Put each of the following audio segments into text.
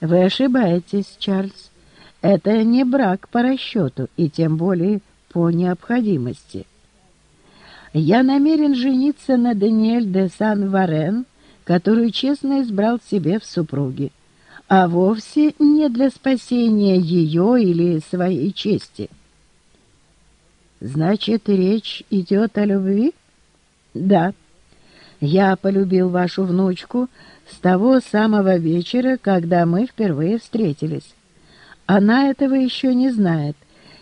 Вы ошибаетесь, Чарльз. Это не брак по расчету и тем более по необходимости. Я намерен жениться на Даниэль де Сан-Варен, которую честно избрал себе в супруге, а вовсе не для спасения ее или своей чести. Значит, речь идет о любви? Да. Я полюбил вашу внучку с того самого вечера, когда мы впервые встретились. Она этого еще не знает,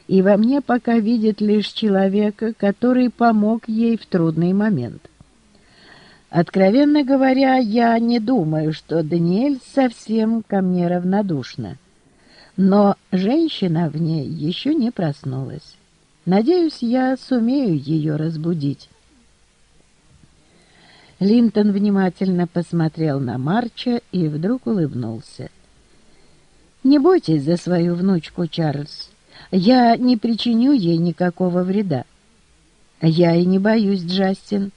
и во мне пока видит лишь человека, который помог ей в трудный момент. Откровенно говоря, я не думаю, что Даниэль совсем ко мне равнодушна. Но женщина в ней еще не проснулась. Надеюсь, я сумею ее разбудить. Линтон внимательно посмотрел на Марча и вдруг улыбнулся. «Не бойтесь за свою внучку, Чарльз. Я не причиню ей никакого вреда. Я и не боюсь, Джастин.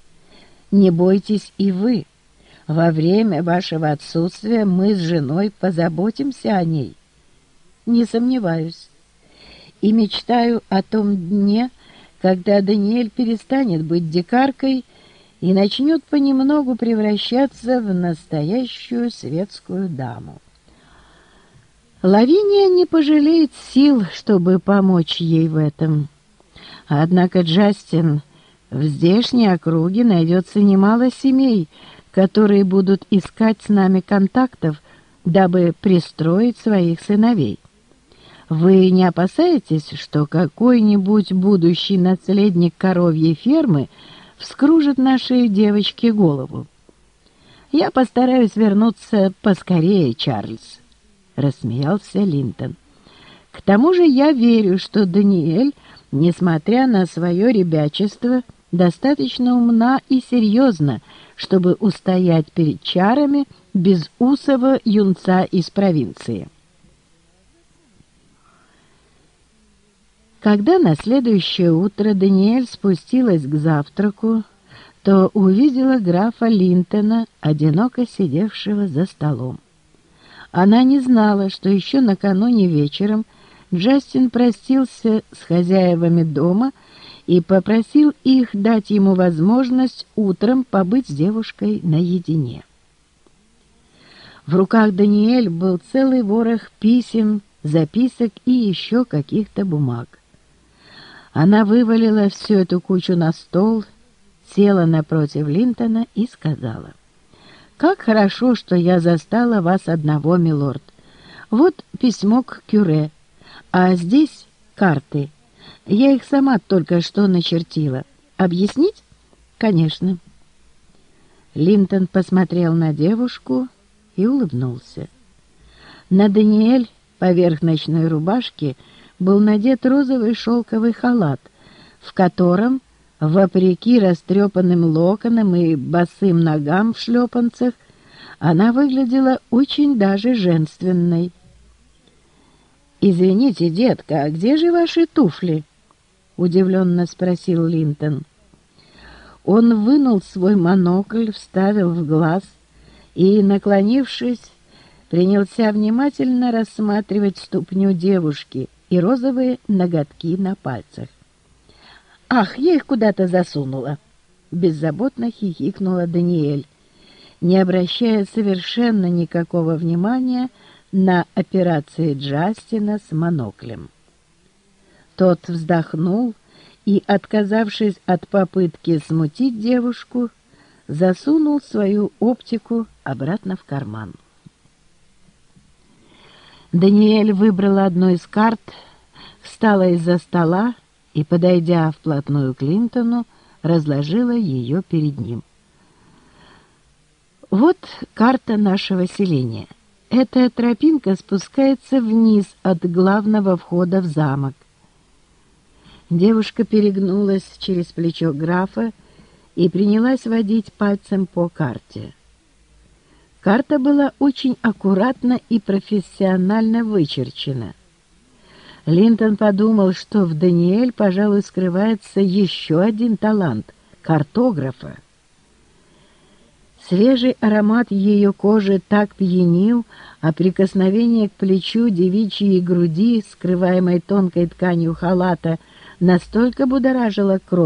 Не бойтесь и вы. Во время вашего отсутствия мы с женой позаботимся о ней. Не сомневаюсь. И мечтаю о том дне, когда Даниэль перестанет быть дикаркой и начнет понемногу превращаться в настоящую светскую даму. Лавиния не пожалеет сил, чтобы помочь ей в этом. Однако Джастин, в здешней округе найдется немало семей, которые будут искать с нами контактов, дабы пристроить своих сыновей. Вы не опасаетесь, что какой-нибудь будущий наследник коровьей фермы вскружит нашей девочке голову? Я постараюсь вернуться поскорее, Чарльз рассмеялся Линтон. К тому же я верю, что Даниэль, несмотря на свое ребячество, достаточно умна и серьезна, чтобы устоять перед чарами безусого юнца из провинции. Когда на следующее утро Даниэль спустилась к завтраку, то увидела графа Линтона, одиноко сидевшего за столом. Она не знала, что еще накануне вечером Джастин простился с хозяевами дома и попросил их дать ему возможность утром побыть с девушкой наедине. В руках Даниэль был целый ворох писем, записок и еще каких-то бумаг. Она вывалила всю эту кучу на стол, села напротив Линтона и сказала — «Как хорошо, что я застала вас одного, милорд. Вот письмо к Кюре, а здесь карты. Я их сама только что начертила. Объяснить? Конечно». Линтон посмотрел на девушку и улыбнулся. На Даниэль поверх ночной рубашки был надет розовый шелковый халат, в котором Вопреки растрепанным локонам и босым ногам в шлепанцах, она выглядела очень даже женственной. «Извините, детка, а где же ваши туфли?» — удивленно спросил Линтон. Он вынул свой монокль, вставил в глаз и, наклонившись, принялся внимательно рассматривать ступню девушки и розовые ноготки на пальцах. «Ах, я их куда-то засунула!» Беззаботно хихикнула Даниэль, не обращая совершенно никакого внимания на операции Джастина с моноклем. Тот вздохнул и, отказавшись от попытки смутить девушку, засунул свою оптику обратно в карман. Даниэль выбрала одну из карт, встала из-за стола и, подойдя вплотную к Клинтону, разложила ее перед ним. «Вот карта нашего селения. Эта тропинка спускается вниз от главного входа в замок. Девушка перегнулась через плечо графа и принялась водить пальцем по карте. Карта была очень аккуратно и профессионально вычерчена. Линтон подумал, что в Даниэль, пожалуй, скрывается еще один талант — картографа. Свежий аромат ее кожи так пьянил, а прикосновение к плечу девичьей груди, скрываемой тонкой тканью халата, настолько будоражило кровь,